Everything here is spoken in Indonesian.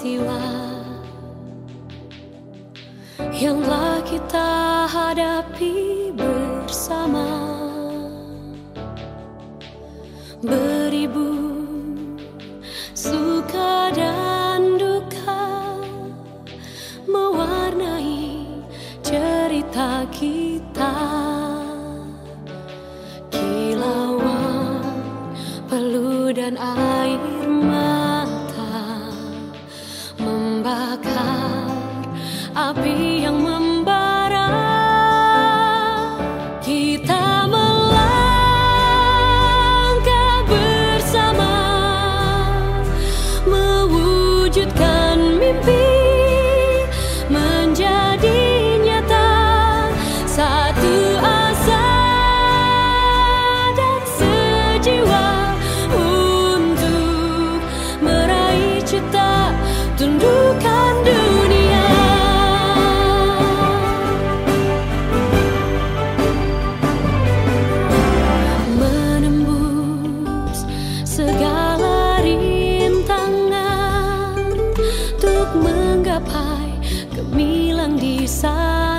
peristiwa yang telah kita hadapi bersama beribu suka dan duka mewarnai cerita kita. Kilauan peluh dan air mata membakar api yang gemilang di sana